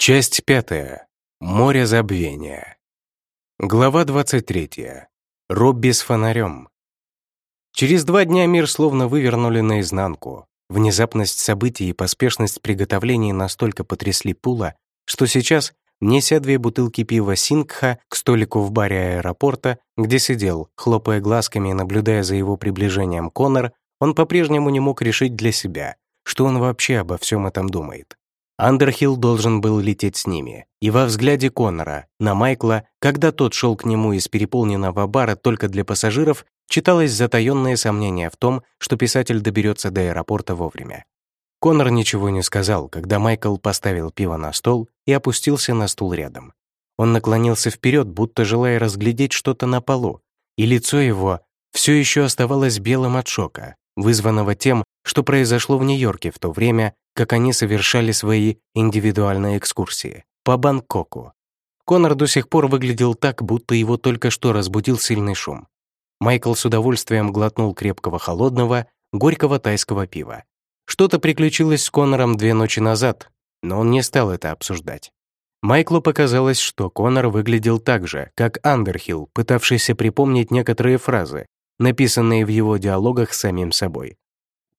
Часть пятая. Море забвения. Глава 23. Робби с фонарем. Через два дня мир словно вывернули наизнанку. Внезапность событий и поспешность приготовлений настолько потрясли Пула, что сейчас, неся две бутылки пива Сингха к столику в баре аэропорта, где сидел, хлопая глазками и наблюдая за его приближением Конор, он по-прежнему не мог решить для себя, что он вообще обо всем этом думает. Андерхилл должен был лететь с ними, и во взгляде Коннора на Майкла, когда тот шел к нему из переполненного бара только для пассажиров, читалось затаённое сомнение в том, что писатель доберется до аэропорта вовремя. Коннор ничего не сказал, когда Майкл поставил пиво на стол и опустился на стул рядом. Он наклонился вперед, будто желая разглядеть что-то на полу, и лицо его все еще оставалось белым от шока, вызванного тем, что произошло в Нью-Йорке в то время, как они совершали свои индивидуальные экскурсии по Бангкоку. Конор до сих пор выглядел так, будто его только что разбудил сильный шум. Майкл с удовольствием глотнул крепкого холодного, горького тайского пива. Что-то приключилось с Конором две ночи назад, но он не стал это обсуждать. Майклу показалось, что Конор выглядел так же, как Андерхилл, пытавшийся припомнить некоторые фразы, написанные в его диалогах с самим собой.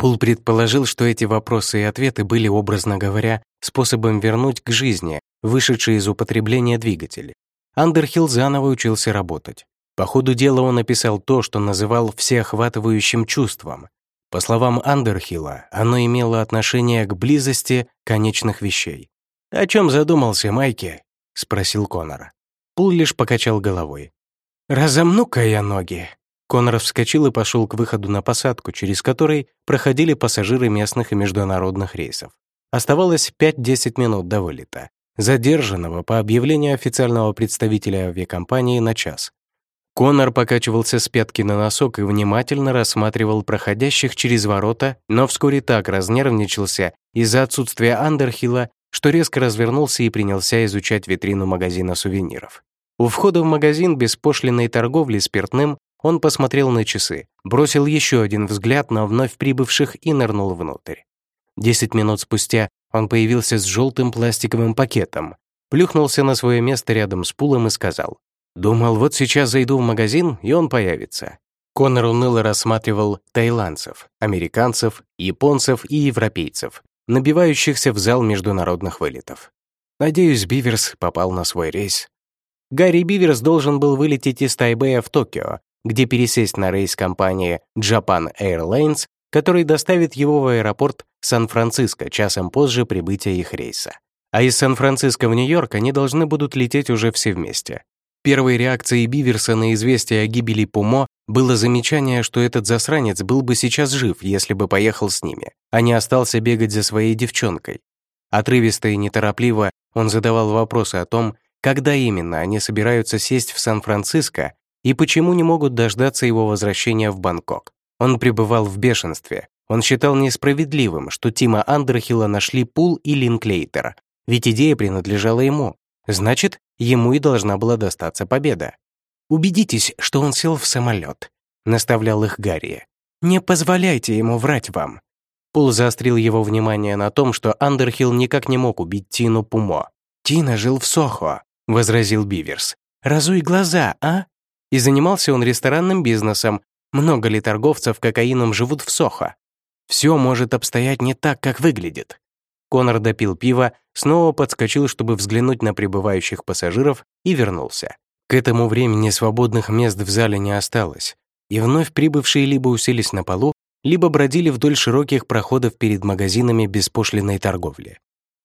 Пул предположил, что эти вопросы и ответы были, образно говоря, способом вернуть к жизни вышедший из употребления двигатель. Андерхилл заново учился работать. По ходу дела он написал то, что называл всеохватывающим чувством. По словам Андерхилла, оно имело отношение к близости конечных вещей. «О чем задумался Майки?» — спросил Конора. Пул лишь покачал головой. «Разомну-ка я ноги». Конор вскочил и пошел к выходу на посадку, через который проходили пассажиры местных и международных рейсов. Оставалось 5-10 минут до вылета, задержанного по объявлению официального представителя авиакомпании на час. Конор покачивался с пятки на носок и внимательно рассматривал проходящих через ворота, но вскоре так разнервничался из-за отсутствия Андерхилла, что резко развернулся и принялся изучать витрину магазина сувениров. У входа в магазин беспошлиной торговли спиртным он посмотрел на часы, бросил еще один взгляд на вновь прибывших и нырнул внутрь. Десять минут спустя он появился с желтым пластиковым пакетом, плюхнулся на свое место рядом с пулом и сказал, «Думал, вот сейчас зайду в магазин, и он появится». Конор уныло рассматривал тайландцев, американцев, японцев и европейцев, набивающихся в зал международных вылетов. Надеюсь, Биверс попал на свой рейс. Гарри Биверс должен был вылететь из Тайбэя в Токио, где пересесть на рейс компании Japan Airlines, который доставит его в аэропорт Сан-Франциско часом позже прибытия их рейса. А из Сан-Франциско в Нью-Йорк они должны будут лететь уже все вместе. Первой реакцией Биверса на известие о гибели Пумо было замечание, что этот засранец был бы сейчас жив, если бы поехал с ними, а не остался бегать за своей девчонкой. Отрывисто и неторопливо он задавал вопросы о том, когда именно они собираются сесть в Сан-Франциско и почему не могут дождаться его возвращения в Бангкок. Он пребывал в бешенстве. Он считал несправедливым, что Тима Андерхилла нашли Пул и Линклейтер, ведь идея принадлежала ему. Значит, ему и должна была достаться победа. «Убедитесь, что он сел в самолет», — наставлял их Гарри. «Не позволяйте ему врать вам». Пул заострил его внимание на том, что Андерхилл никак не мог убить Тину Пумо. «Тина жил в Сохо», — возразил Биверс. «Разуй глаза, а?» И занимался он ресторанным бизнесом. Много ли торговцев кокаином живут в Сохо? Все может обстоять не так, как выглядит. Конор допил пиво, снова подскочил, чтобы взглянуть на прибывающих пассажиров, и вернулся. К этому времени свободных мест в зале не осталось, и вновь прибывшие либо уселись на полу, либо бродили вдоль широких проходов перед магазинами беспошлинной торговли.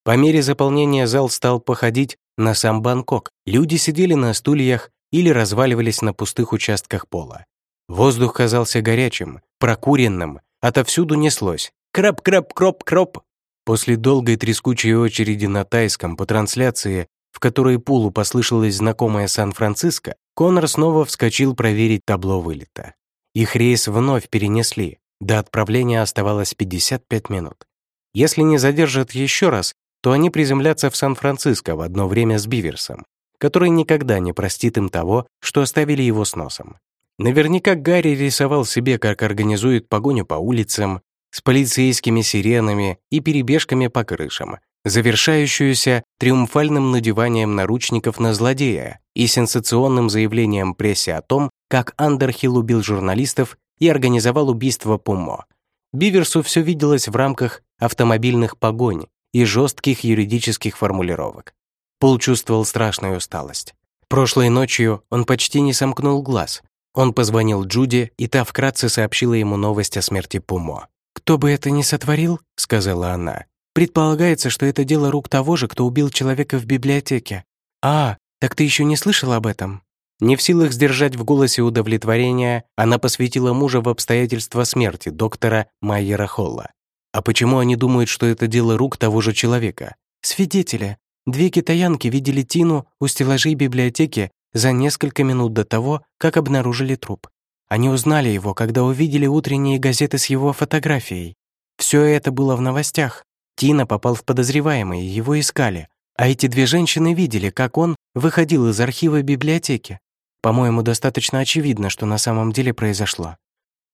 По мере заполнения зал стал походить на сам Бангкок. Люди сидели на стульях, или разваливались на пустых участках пола. Воздух казался горячим, прокуренным, отовсюду неслось. Крап-крап-кроп-кроп. После долгой трескучей очереди на тайском по трансляции, в которой Пулу послышалось знакомое Сан-Франциско, Конор снова вскочил проверить табло вылета. Их рейс вновь перенесли. До отправления оставалось 55 минут. Если не задержат еще раз, то они приземлятся в Сан-Франциско в одно время с Биверсом который никогда не простит им того, что оставили его с носом. Наверняка Гарри рисовал себе, как организует погоню по улицам, с полицейскими сиренами и перебежками по крышам, завершающуюся триумфальным надеванием наручников на злодея и сенсационным заявлением прессе о том, как Андерхилл убил журналистов и организовал убийство Пумо. Биверсу все виделось в рамках автомобильных погонь и жестких юридических формулировок. Пол чувствовал страшную усталость. Прошлой ночью он почти не сомкнул глаз. Он позвонил Джуди, и та вкратце сообщила ему новость о смерти Пумо. «Кто бы это ни сотворил», — сказала она, «предполагается, что это дело рук того же, кто убил человека в библиотеке. А, так ты еще не слышал об этом?» Не в силах сдержать в голосе удовлетворения, она посвятила мужа в обстоятельства смерти доктора Майера Холла. А почему они думают, что это дело рук того же человека? Свидетели. Две китаянки видели Тину у стеллажей библиотеки за несколько минут до того, как обнаружили труп. Они узнали его, когда увидели утренние газеты с его фотографией. Все это было в новостях. Тина попал в подозреваемые, его искали. А эти две женщины видели, как он выходил из архива библиотеки. По-моему, достаточно очевидно, что на самом деле произошло.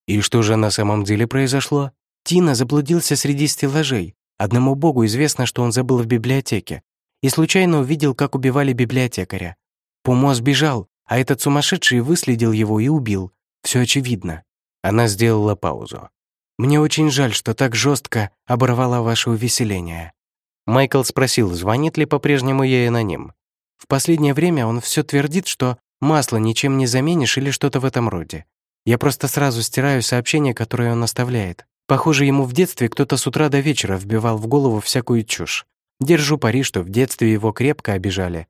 И что же на самом деле произошло? Тина заблудился среди стеллажей. Одному богу известно, что он забыл в библиотеке. И случайно увидел, как убивали библиотекаря. Пумо сбежал, а этот сумасшедший выследил его и убил. Все очевидно. Она сделала паузу. «Мне очень жаль, что так жестко оборвала ваше увеселение». Майкл спросил, звонит ли по-прежнему ей аноним. В последнее время он все твердит, что масло ничем не заменишь или что-то в этом роде. Я просто сразу стираю сообщения, которые он оставляет. Похоже, ему в детстве кто-то с утра до вечера вбивал в голову всякую чушь. Держу пари, что в детстве его крепко обижали.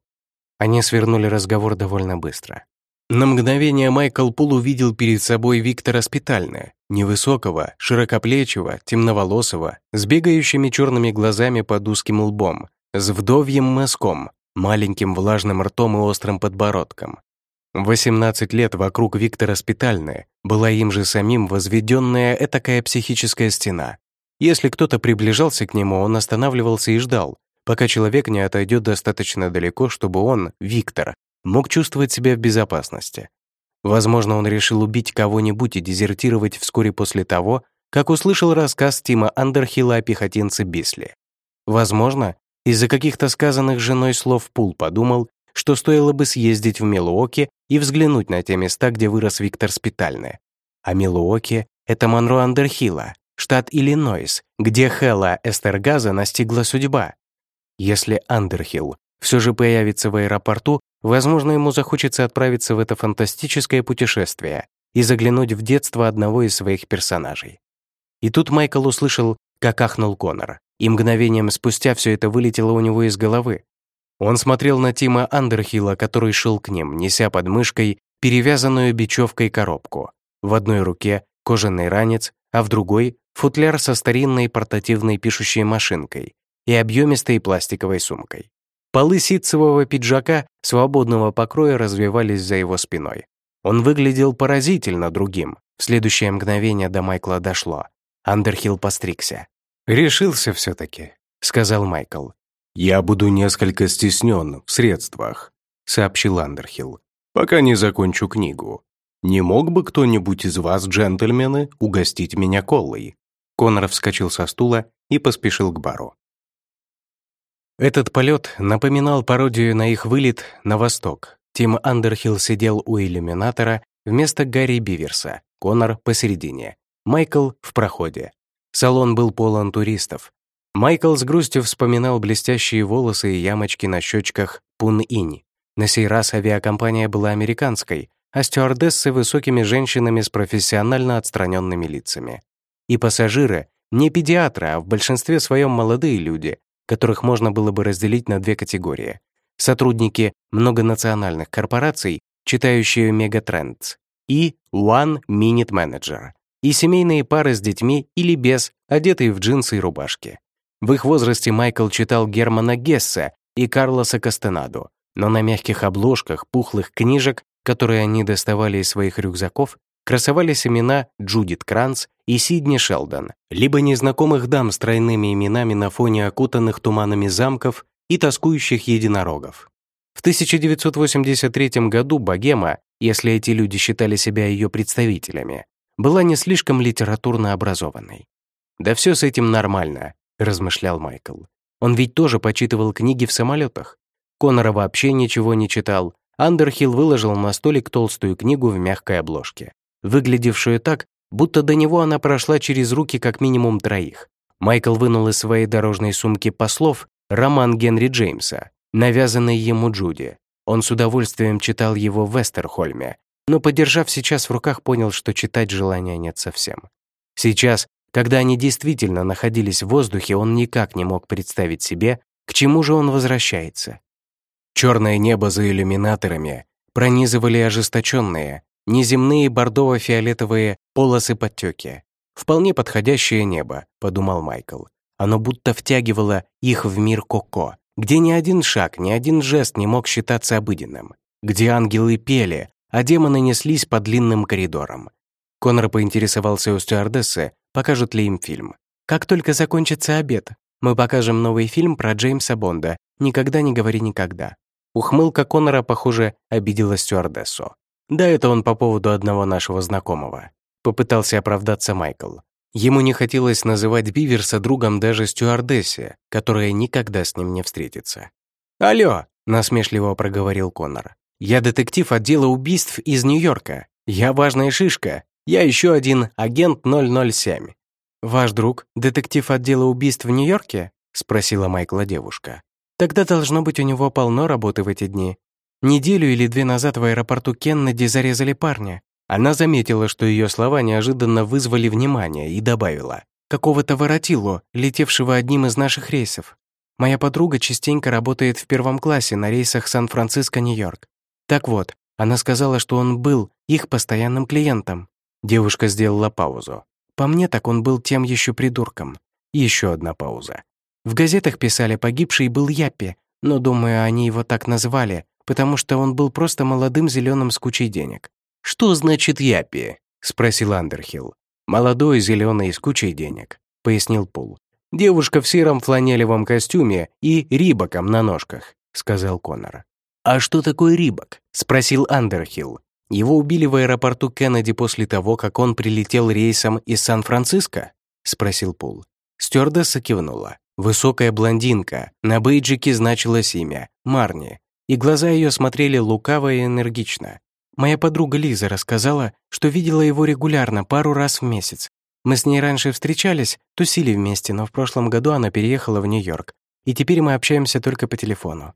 Они свернули разговор довольно быстро. На мгновение Майкл Пул увидел перед собой Виктора Спитальна, невысокого, широкоплечего, темноволосого, с бегающими черными глазами под узким лбом, с вдовьем мазком, маленьким влажным ртом и острым подбородком. 18 лет вокруг Виктора Спитальны была им же самим возведенная этакая психическая стена. Если кто-то приближался к нему, он останавливался и ждал, пока человек не отойдет достаточно далеко, чтобы он, Виктор, мог чувствовать себя в безопасности. Возможно, он решил убить кого-нибудь и дезертировать вскоре после того, как услышал рассказ Тима Андерхилла о пехотинце Бисли. Возможно, из-за каких-то сказанных женой слов Пул подумал, что стоило бы съездить в Милуоки и взглянуть на те места, где вырос Виктор Спитальне. А Милуоки — это Монро Андерхилла, штат Иллинойс, где Хэлла Эстергаза настигла судьба. Если Андерхилл все же появится в аэропорту, возможно, ему захочется отправиться в это фантастическое путешествие и заглянуть в детство одного из своих персонажей. И тут Майкл услышал, как ахнул Конор, и мгновением спустя все это вылетело у него из головы. Он смотрел на Тима Андерхилла, который шел к ним, неся под мышкой перевязанную бечевкой коробку. В одной руке кожаный ранец, а в другой — футляр со старинной портативной пишущей машинкой и объемистой пластиковой сумкой. Полы ситцевого пиджака свободного покроя развивались за его спиной. Он выглядел поразительно другим. В следующее мгновение до Майкла дошло. Андерхилл постригся. «Решился все-таки», — сказал Майкл. «Я буду несколько стеснен в средствах», — сообщил Андерхилл, «пока не закончу книгу. Не мог бы кто-нибудь из вас, джентльмены, угостить меня колой?» Конор вскочил со стула и поспешил к бару. Этот полет напоминал пародию на их вылет на восток. Тим Андерхилл сидел у иллюминатора вместо Гарри Биверса, Конор посередине, Майкл в проходе. Салон был полон туристов, Майкл с грустью вспоминал блестящие волосы и ямочки на щечках Пун-Инь. На сей раз авиакомпания была американской, а стюардессы — высокими женщинами с профессионально отстраненными лицами. И пассажиры — не педиатры, а в большинстве своем молодые люди, которых можно было бы разделить на две категории. Сотрудники многонациональных корпораций, читающие Мегатрендс, и One Minute Manager, и семейные пары с детьми или без, одетые в джинсы и рубашки. В их возрасте Майкл читал Германа Гесса и Карлоса Кастенаду, но на мягких обложках пухлых книжек, которые они доставали из своих рюкзаков, красовались имена Джудит Кранц и Сидни Шелдон, либо незнакомых дам с тройными именами на фоне окутанных туманами замков и тоскующих единорогов. В 1983 году богема, если эти люди считали себя ее представителями, была не слишком литературно образованной. Да все с этим нормально, размышлял Майкл. Он ведь тоже почитывал книги в самолетах. Конора вообще ничего не читал. Андерхилл выложил на столик толстую книгу в мягкой обложке, выглядевшую так, будто до него она прошла через руки как минимум троих. Майкл вынул из своей дорожной сумки послов роман Генри Джеймса, навязанный ему Джуди. Он с удовольствием читал его в Вестерхольме, но, подержав сейчас в руках, понял, что читать желания нет совсем. Сейчас, когда они действительно находились в воздухе, он никак не мог представить себе, к чему же он возвращается. Черное небо за иллюминаторами пронизывали ожесточенные, неземные бордово-фиолетовые полосы подтеки. «Вполне подходящее небо», — подумал Майкл. Оно будто втягивало их в мир Коко, где ни один шаг, ни один жест не мог считаться обыденным, где ангелы пели, а демоны неслись по длинным коридорам. Конор поинтересовался у стюардессы, покажут ли им фильм. «Как только закончится обед, мы покажем новый фильм про Джеймса Бонда. Никогда не говори никогда». Ухмылка Конора, похоже, обидела стюардессу. «Да это он по поводу одного нашего знакомого», — попытался оправдаться Майкл. Ему не хотелось называть Биверса другом даже стюардессе, которая никогда с ним не встретится. «Алло!» — насмешливо проговорил Конор. «Я детектив отдела убийств из Нью-Йорка. Я важная шишка. Я еще один агент 007». «Ваш друг — детектив отдела убийств в Нью-Йорке?» — спросила Майкла девушка. «Тогда должно быть у него полно работы в эти дни. Неделю или две назад в аэропорту Кеннеди зарезали парня. Она заметила, что ее слова неожиданно вызвали внимание и добавила. «Какого-то воротилу, летевшего одним из наших рейсов. Моя подруга частенько работает в первом классе на рейсах Сан-Франциско-Нью-Йорк. Так вот, она сказала, что он был их постоянным клиентом». Девушка сделала паузу. По мне так он был тем еще придурком. Еще одна пауза. В газетах писали, погибший был Яппи, но, думаю, они его так назвали, потому что он был просто молодым зеленым с кучей денег. «Что значит Яппи?» — спросил Андерхилл. «Молодой, зеленый, с кучей денег», — пояснил Пул. «Девушка в сером фланелевом костюме и рибаком на ножках», — сказал Коннор. «А что такое рибак?» — спросил Андерхилл. Его убили в аэропорту Кеннеди после того, как он прилетел рейсом из Сан-Франциско? спросил Пул. Стюардесса кивнула. Высокая блондинка, на бейджике значилось имя — Марни, и глаза ее смотрели лукаво и энергично. Моя подруга Лиза рассказала, что видела его регулярно, пару раз в месяц. Мы с ней раньше встречались, тусили вместе, но в прошлом году она переехала в Нью-Йорк, и теперь мы общаемся только по телефону.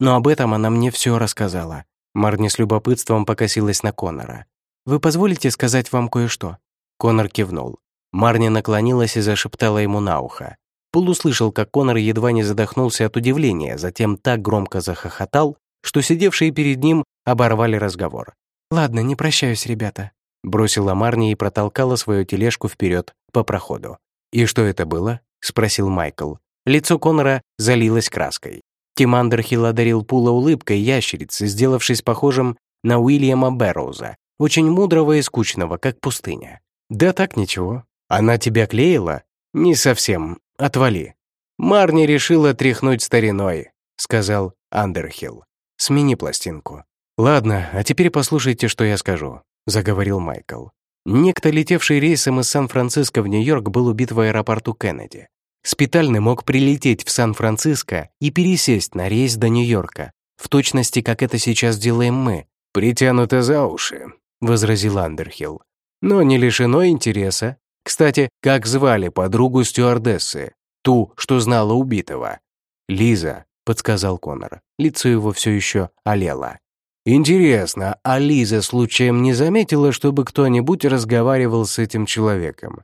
Но об этом она мне все рассказала. Марни с любопытством покосилась на Конора. «Вы позволите сказать вам кое-что?» Конор кивнул. Марни наклонилась и зашептала ему на ухо. Пул услышал, как Конор едва не задохнулся от удивления, затем так громко захохотал, что сидевшие перед ним оборвали разговор. «Ладно, не прощаюсь, ребята», — бросила Марни и протолкала свою тележку вперед по проходу. «И что это было?» — спросил Майкл. Лицо Конора залилось краской. Тим Андерхилл одарил Пула улыбкой ящерицы, сделавшись похожим на Уильяма Бэрроуза, очень мудрого и скучного, как пустыня. «Да так ничего. Она тебя клеила?» «Не совсем. Отвали». «Марни решила тряхнуть стариной», — сказал Андерхилл. «Смени пластинку». «Ладно, а теперь послушайте, что я скажу», — заговорил Майкл. Некто, летевший рейсом из Сан-Франциско в Нью-Йорк, был убит в аэропорту Кеннеди. Спитальный мог прилететь в Сан-Франциско и пересесть на рейс до Нью-Йорка, в точности, как это сейчас делаем мы. «Притянуто за уши», — возразил Андерхилл. «Но не лишено интереса. Кстати, как звали подругу стюардессы? Ту, что знала убитого?» «Лиза», — подсказал Конор. Лицо его все еще олело. «Интересно, а Лиза случаем не заметила, чтобы кто-нибудь разговаривал с этим человеком?»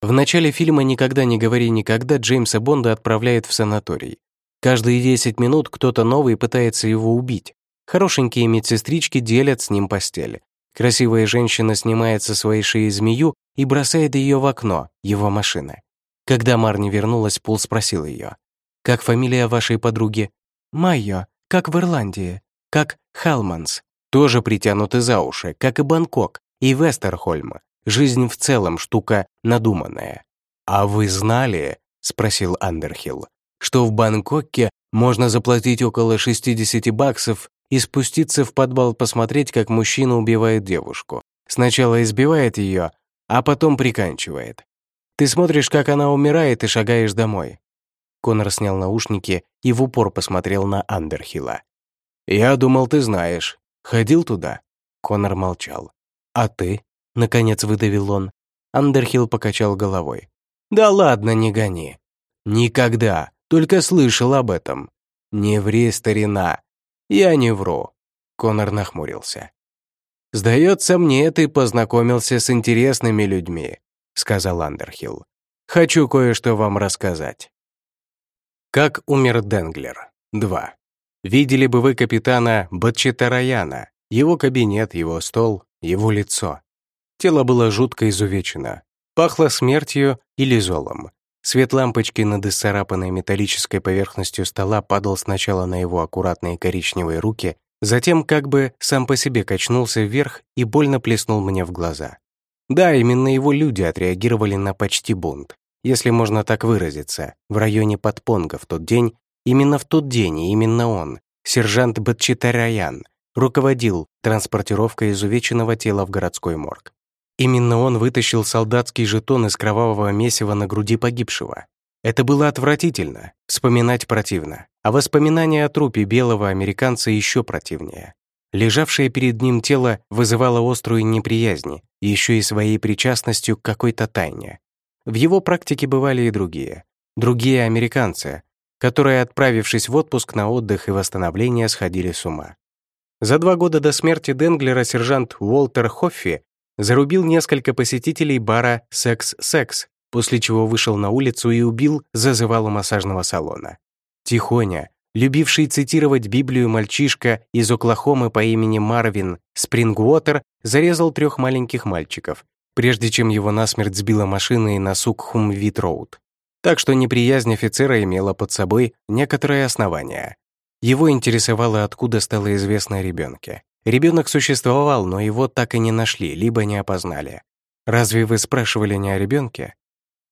В начале фильма «Никогда не говори никогда» Джеймса Бонда отправляют в санаторий. Каждые 10 минут кто-то новый пытается его убить. Хорошенькие медсестрички делят с ним постель. Красивая женщина снимает со своей шеи змею и бросает ее в окно, его машины. Когда Марни вернулась, Пул спросил ее. «Как фамилия вашей подруги?» «Майо, как в Ирландии, как Халманс». Тоже притянуты за уши, как и Бангкок и Вестерхольм. Жизнь в целом штука надуманная. «А вы знали, — спросил Андерхилл, — что в Бангкоке можно заплатить около 60 баксов и спуститься в подвал посмотреть, как мужчина убивает девушку. Сначала избивает ее, а потом приканчивает. Ты смотришь, как она умирает, и шагаешь домой». Конор снял наушники и в упор посмотрел на Андерхилла. «Я думал, ты знаешь. Ходил туда?» Конор молчал. «А ты?» — наконец выдавил он. Андерхилл покачал головой. «Да ладно, не гони. Никогда. Только слышал об этом. Не ври, старина. Я не вру». Конор нахмурился. «Сдается мне, ты познакомился с интересными людьми», — сказал Андерхилл. «Хочу кое-что вам рассказать». Как умер Денглер? 2. Видели бы вы капитана Батчетараяна, его кабинет, его стол, его лицо. Тело было жутко изувечено. Пахло смертью или золом. Свет лампочки над исцарапанной металлической поверхностью стола падал сначала на его аккуратные коричневые руки, затем как бы сам по себе качнулся вверх и больно плеснул мне в глаза. Да, именно его люди отреагировали на почти бунт, если можно так выразиться, в районе Подпонга в тот день, именно в тот день и именно он, сержант Батчитараян, руководил транспортировкой изувеченного тела в городской морг. Именно он вытащил солдатский жетон из кровавого месива на груди погибшего. Это было отвратительно, вспоминать противно, а воспоминание о трупе белого американца еще противнее. Лежавшее перед ним тело вызывало острую неприязнь, еще и своей причастностью к какой-то тайне. В его практике бывали и другие. Другие американцы, которые, отправившись в отпуск на отдых и восстановление, сходили с ума. За два года до смерти Денглера сержант Уолтер Хоффи зарубил несколько посетителей бара «Секс-секс», после чего вышел на улицу и убил зазывалу массажного салона. Тихоня, любивший цитировать Библию мальчишка из Оклахомы по имени Марвин Спрингуотер, зарезал трех маленьких мальчиков, прежде чем его насмерть сбила машина и на Сукхумвит-роуд. Так что неприязнь офицера имела под собой некоторые основания. Его интересовало, откуда стало известно о ребенке. Ребенок существовал, но его так и не нашли, либо не опознали. Разве вы спрашивали не о ребенке?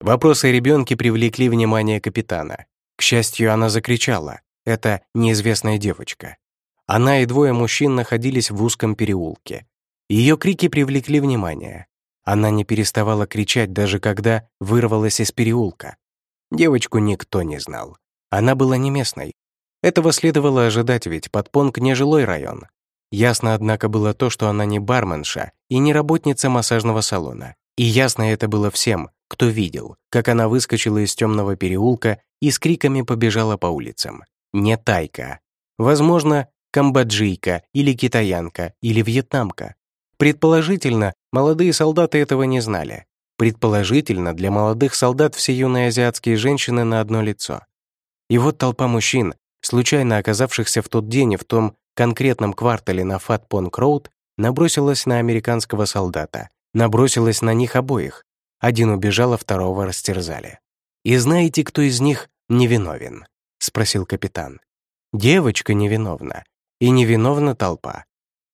Вопросы о ребенке привлекли внимание капитана. К счастью, она закричала. Это неизвестная девочка. Она и двое мужчин находились в узком переулке. Ее крики привлекли внимание. Она не переставала кричать, даже когда вырвалась из переулка. Девочку никто не знал. Она была не местной. Этого следовало ожидать, ведь Подпонг не жилой район. Ясно, однако, было то, что она не барменша и не работница массажного салона. И ясно это было всем, кто видел, как она выскочила из темного переулка и с криками побежала по улицам. Не тайка. Возможно, камбоджийка или китаянка или вьетнамка. Предположительно, молодые солдаты этого не знали. Предположительно, для молодых солдат все юные азиатские женщины на одно лицо. И вот толпа мужчин, случайно оказавшихся в тот день и в том конкретном квартале на Фатпонг-Роуд, набросилась на американского солдата, набросилась на них обоих. Один убежал, а второго растерзали. «И знаете, кто из них невиновен?» — спросил капитан. «Девочка невиновна. И невиновна толпа.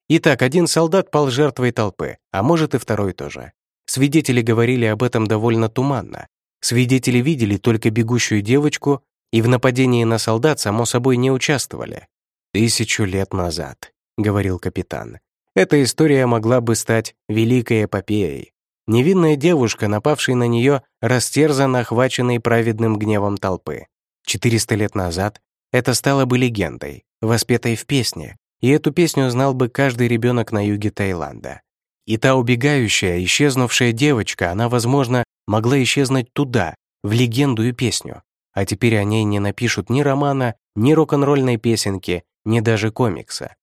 Итак, один солдат пал жертвой толпы, а может и второй тоже. Свидетели говорили об этом довольно туманно. Свидетели видели только бегущую девочку и в нападении на солдат, само собой, не участвовали. «Тысячу лет назад», — говорил капитан. «Эта история могла бы стать великой эпопеей. Невинная девушка, напавшая на нее, растерзана, охваченной праведным гневом толпы. 400 лет назад это стало бы легендой, воспетой в песне, и эту песню знал бы каждый ребенок на юге Таиланда. И та убегающая, исчезнувшая девочка, она, возможно, могла исчезнуть туда, в легенду и песню. А теперь о ней не напишут ни романа, ни рок-н-ролльной песенки, ни даже комикса.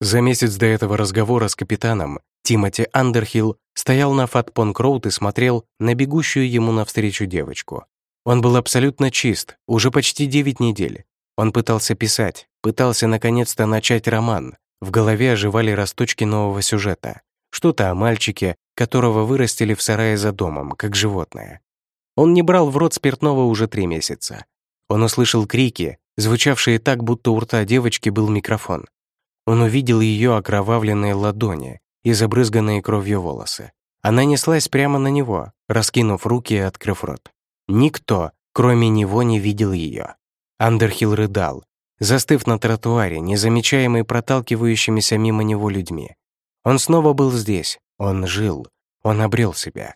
За месяц до этого разговора с капитаном Тимоти Андерхилл стоял на Фатпонг-Роуд и смотрел на бегущую ему навстречу девочку. Он был абсолютно чист, уже почти 9 недель. Он пытался писать, пытался наконец-то начать роман. В голове оживали росточки нового сюжета. Что-то о мальчике, которого вырастили в сарае за домом, как животное. Он не брал в рот спиртного уже три месяца. Он услышал крики, звучавшие так, будто у рта девочки был микрофон. Он увидел ее окровавленные ладони и забрызганные кровью волосы. Она неслась прямо на него, раскинув руки и открыв рот. Никто, кроме него, не видел ее. Андерхилл рыдал, застыв на тротуаре, незамечаемый проталкивающимися мимо него людьми. Он снова был здесь, он жил, он обрел себя.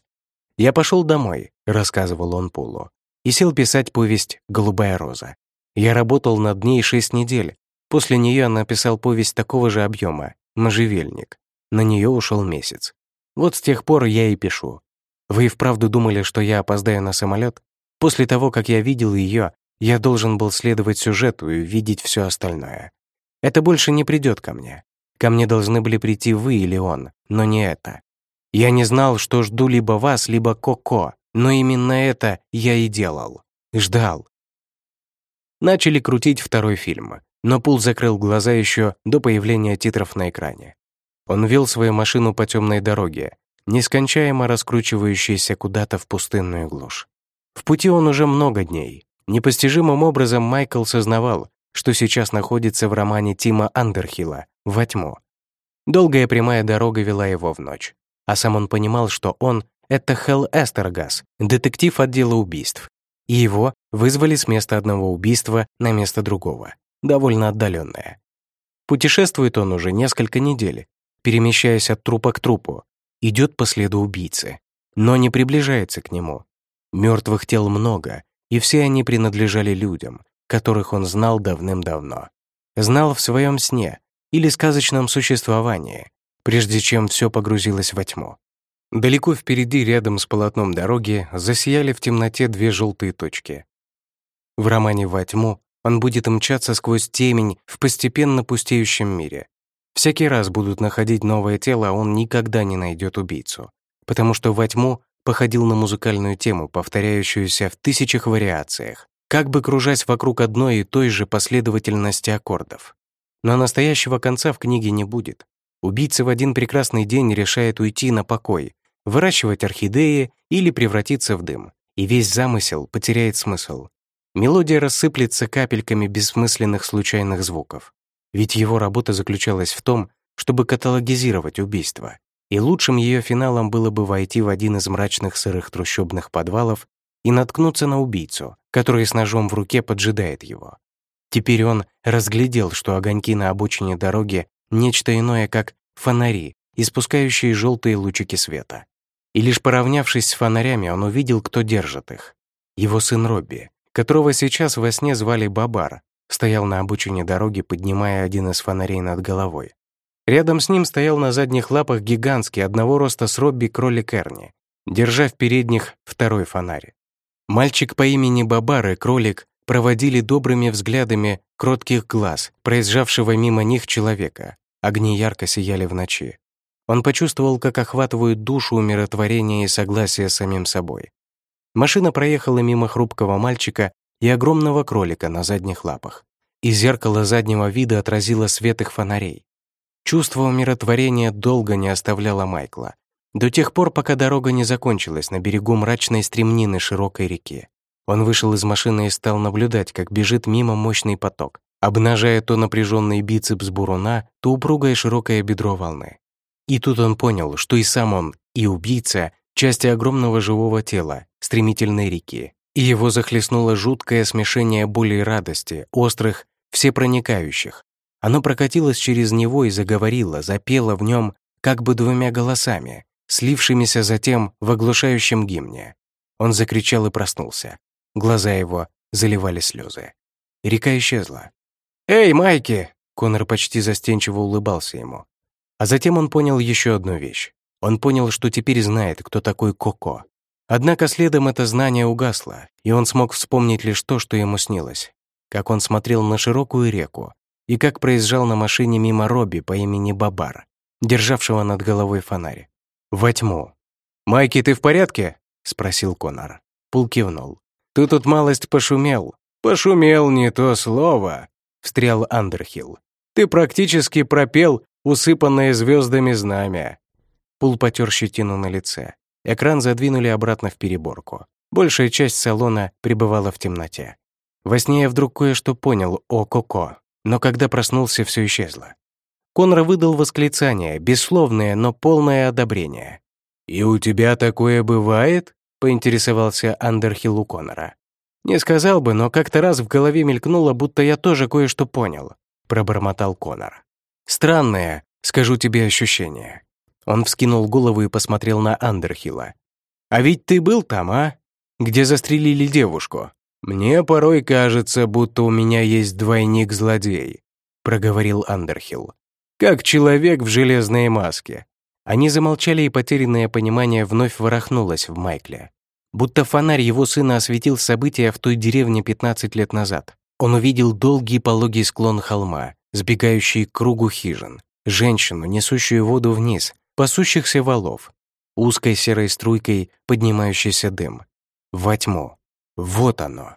«Я пошел домой», — рассказывал он Полу. и сел писать повесть «Голубая роза». Я работал над ней шесть недель. После нее написал повесть такого же объема «Можжевельник». На нее ушел месяц. Вот с тех пор я и пишу. Вы и вправду думали, что я опоздаю на самолет? После того, как я видел ее, я должен был следовать сюжету и видеть все остальное. Это больше не придет ко мне. Ко мне должны были прийти вы или он, но не это. Я не знал, что жду либо вас, либо Коко, но именно это я и делал. Ждал. Начали крутить второй фильм, но Пул закрыл глаза еще до появления титров на экране. Он вел свою машину по темной дороге, нескончаемо раскручивающейся куда-то в пустынную глушь. В пути он уже много дней. Непостижимым образом Майкл сознавал, что сейчас находится в романе Тима Андерхилла «Во тьму». Долгая прямая дорога вела его в ночь, а сам он понимал, что он — это Хелл Эстергас, детектив отдела убийств, и его вызвали с места одного убийства на место другого, довольно отдаленное. Путешествует он уже несколько недель, перемещаясь от трупа к трупу, идет по следу убийцы, но не приближается к нему. Мертвых тел много, и все они принадлежали людям, которых он знал давным-давно. Знал в своем сне или сказочном существовании, прежде чем все погрузилось во тьму. Далеко впереди, рядом с полотном дороги, засияли в темноте две желтые точки. В романе «Во тьму» он будет мчаться сквозь темень в постепенно пустеющем мире, Всякий раз будут находить новое тело, а он никогда не найдет убийцу. Потому что во тьму походил на музыкальную тему, повторяющуюся в тысячах вариациях, как бы кружась вокруг одной и той же последовательности аккордов. Но настоящего конца в книге не будет. Убийца в один прекрасный день решает уйти на покой, выращивать орхидеи или превратиться в дым, и весь замысел потеряет смысл. Мелодия рассыплется капельками бессмысленных случайных звуков. Ведь его работа заключалась в том, чтобы каталогизировать убийство, и лучшим ее финалом было бы войти в один из мрачных сырых трущобных подвалов и наткнуться на убийцу, который с ножом в руке поджидает его. Теперь он разглядел, что огоньки на обочине дороги — нечто иное, как фонари, испускающие желтые лучики света. И лишь поравнявшись с фонарями, он увидел, кто держит их. Его сын Робби, которого сейчас во сне звали Бабар, стоял на обочине дороги, поднимая один из фонарей над головой. Рядом с ним стоял на задних лапах гигантский, одного роста с Робби кролик Эрни, держа в передних второй фонарь. Мальчик по имени Бабар и кролик проводили добрыми взглядами кротких глаз, проезжавшего мимо них человека. Огни ярко сияли в ночи. Он почувствовал, как охватывают душу умиротворение и согласие с самим собой. Машина проехала мимо хрупкого мальчика и огромного кролика на задних лапах. Из зеркала заднего вида отразило свет их фонарей. Чувство умиротворения долго не оставляло Майкла. До тех пор, пока дорога не закончилась на берегу мрачной стремнины широкой реки. Он вышел из машины и стал наблюдать, как бежит мимо мощный поток, обнажая то напряженный бицепс буруна, то упругое широкое бедро волны. И тут он понял, что и сам он, и убийца — части огромного живого тела, стремительной реки, и его захлестнуло жуткое смешение боли и радости, острых, всепроникающих. Оно прокатилось через него и заговорило, запело в нем как бы двумя голосами, слившимися затем в оглушающем гимне. Он закричал и проснулся. Глаза его заливали слезы. Река исчезла. «Эй, Майки!» Конор почти застенчиво улыбался ему. А затем он понял еще одну вещь. Он понял, что теперь знает, кто такой Коко. Однако следом это знание угасло, и он смог вспомнить лишь то, что ему снилось. Как он смотрел на широкую реку и как проезжал на машине мимо Робби по имени Бабар, державшего над головой фонарь. Во тьму. «Майки, ты в порядке?» — спросил Конор. Пул кивнул. «Ты тут малость пошумел». «Пошумел не то слово», — встрял Андерхилл. «Ты практически пропел усыпанное звездами знамя». Пул потер щетину на лице. Экран задвинули обратно в переборку. Большая часть салона пребывала в темноте. Во сне я вдруг кое-что понял о Коко, но когда проснулся, все исчезло. Конра выдал восклицание, бессловное, но полное одобрение. «И у тебя такое бывает?» — поинтересовался Андерхилл у Конора. «Не сказал бы, но как-то раз в голове мелькнуло, будто я тоже кое-что понял», — пробормотал Конор. «Странное, скажу тебе, ощущение. Он вскинул голову и посмотрел на Андерхилла. «А ведь ты был там, а?» где застрелили девушку. Мне порой кажется, будто у меня есть двойник-злодей», проговорил Андерхилл. «Как человек в железной маске». Они замолчали, и потерянное понимание вновь ворохнулось в Майкле. Будто фонарь его сына осветил события в той деревне 15 лет назад. Он увидел долгий пологий склон холма, сбегающий к кругу хижин, женщину, несущую воду вниз, пасущихся валов, узкой серой струйкой поднимающийся дым. Во тьму. Вот оно.